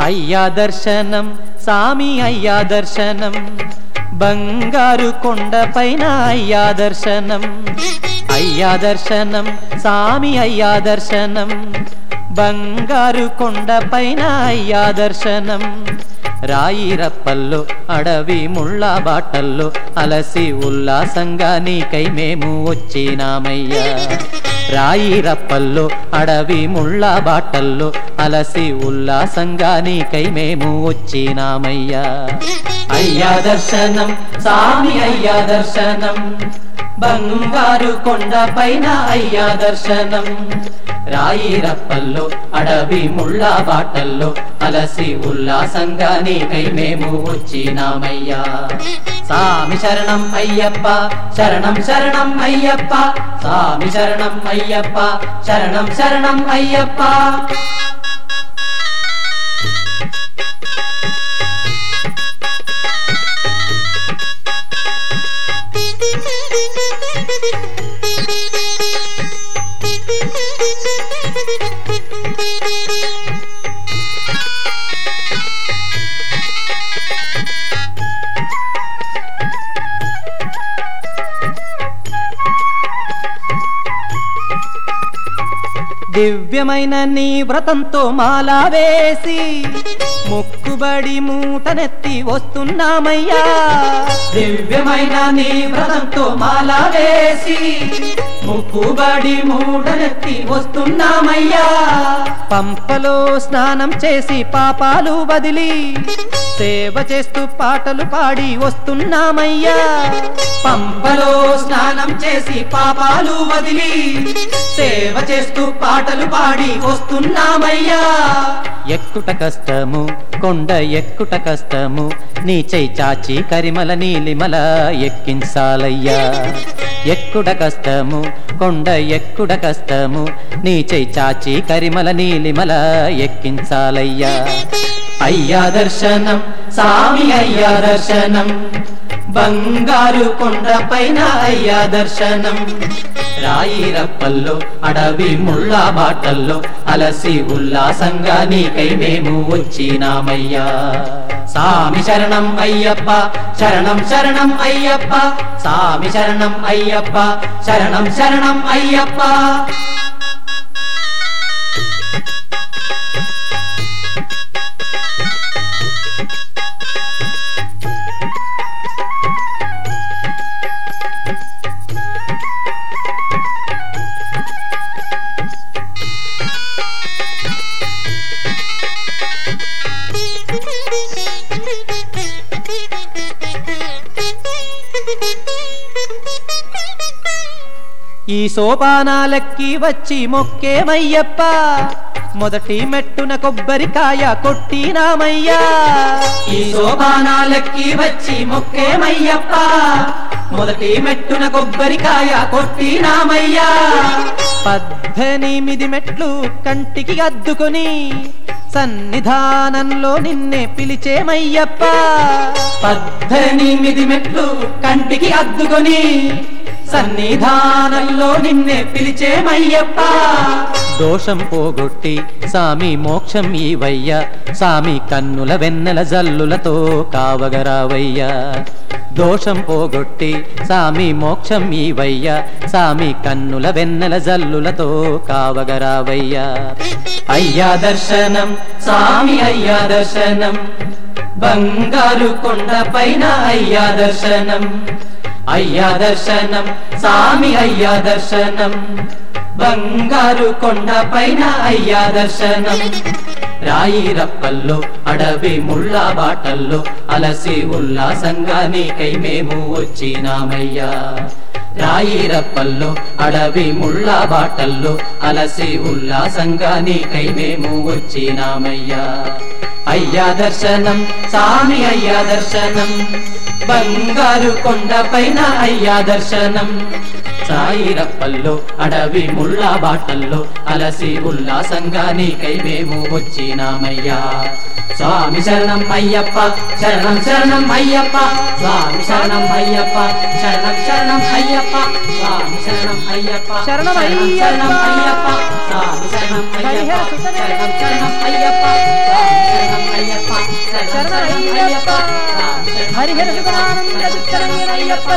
అయ్యా దర్శనం సామి అయ్యా దర్శనం బంగారు కొండ పైన అయ్యా దర్శనం. అయ్యా దర్శనం సామి అయ్యా దర్శనం. బంగారు కొండ పైన అయ్యా దర్శనం. రాయి రప్పల్లో అడవి ముళ్ళ బాటల్లో అలసి ఉల్లాసంగా నీకై మేము వచ్చినామయ్యా. రాయి రప్పల్లో అడవి ముళ్ళ బాటల్లో అలసి ఉల్లాసంగా నీకై మేము వచ్చినామయ్యా. అయ్యా దర్శనం స్వామి అయ్యా దర్శనం. బంగారు కొండ పైన అయ్యా దర్శనం. రాయి రప్పల్లో అడవి ముళ్ళ బాటల్లో అలసి ఉల్లాసంగా నీకై మేము వచ్చినామయ్యా. స్వామి శరణం అయ్యప్ప శరణం శరణం అయ్యప్ప. స్వామి శరణం అయ్యప్ప శరణం శరణం అయ్యప్ప. దివ్యమైన నీ వ్రతంతో మాలా వేసి మొక్కుబడి మూటనెత్తి వస్తున్నామయ్యా. దివ్యమైన నీ వ్రతంతో మాలా వేసి మొక్కుబడి మూటనెత్తి వస్తున్నామయ్యా. పంపలో స్నానం చేసి పాపాలు వదిలి సేవ చేస్తూ పాటలు పాడి వస్తున్నామయ్యా. పంప స్నానం చేసి పాపాలు వదిలి సేవ చేస్తూ పాటలు పాడి వస్తున్నామయ్యా. ఎక్కుట కష్టము కొండ ఎక్కుట కష్టము నీ చై చాచి కరిమల నీలిమల ఎక్కించాలయ్యా. ఎక్కుడ కష్టము కొండ ఎక్కుడ కష్టము నీ చై చాచి కరిమల నీలిమల ఎక్కించాలయ్యా. అయ్యా దర్శనం సామి అయ్యా దర్శనం. బంగారు కొండపైన అయ్యా దర్శనం. రాయి రప్పల్లో అడవి ముళ్ళా బాటల్లో అలసి ఉల్లాసంగా నీకై మేము వచ్చినామయ్యా. సామి శరణం అయ్యప్ప శరణం శరణం అయ్యప్ప సామి శరణం అయ్యప్ప శరణం శరణం అయ్యప్ప. ఈ సోపానాలెక్కి వచ్చి మొక్కేమయ్యప్ప మొదటి మెట్టున కొబ్బరికాయ కొట్టినామయ్యా ఈ సోపానాలెక్కి వచ్చి మొక్కేమయ్యప్ప మొదటి మెట్టున కొబ్బరికాయ కొట్టినామయ్యా పద్దెనిమిది మెట్లు కంటికి అద్దుకొని సన్నిధానంలో నిన్నే పిలిచేమయ్యప్ప పద్దెనిమిది మెట్లు కంటికి అద్దుకొని సన్నిధానంలో నిన్నే పిలిచేమయ్యప్ప దోషం పోగొట్టి సామి మోక్షం ఈవయ్యా. సామి కన్నుల వెన్నెల జల్లులతో కావగరావయ్యా. దోషం పోగొట్టి సామి మోక్షం ఈవయ్యా. సామి కన్నుల వెన్నెల జల్లులతో కావగరావయ్య. అయ్యా దర్శనం సామి అయ్యా దర్శనం. బంగారు కొండ పైన అయ్యా దర్శనం. అయ్యా దర్శనం సామి అయ్యా దర్శనం. బంగారు కొండ పైన అయ్యా దర్శనం. రాయి రప్పల్లో అడవి ముళ్ళ బాటల్లో అలసి ఉల్లాసంగా నీకై మేము వచ్చినామయ్యా. రాయి రప్పల్లో అడవి ముళ్ళ బాటల్లో అలసి ఉల్లాసంగా నీకై మేము వచ్చినామయ్యా. అయ్యా దర్శనం సామి అయ్యా దర్శనం. బంగారు కొండపైన అయ్యా దర్శనం. సాయిరప్పల్లో అడవి ముళ్ళ బాటల్లో అలసి ఉల్లాసంగా నీకై మేము వచ్చినామయ్యా. స్వామి శరణం అయ్యప్ప శరణం శరణం అయ్యప్ప స్వామి శరణం అయ్యప్ప శరణం శరణం అయ్యప్ప స్వామి శరణం అయ్యప్ప శరణం శరణం అయ్యప్ప. స్వామి శరణం అయ్యప్ప శరణం శరణం అయ్యప్ప స్వామి శరణం అయ్యప్ప శరణం శరణం అయ్యప్ప. స్వామి శరణం హరిహర అయ్యప్ప.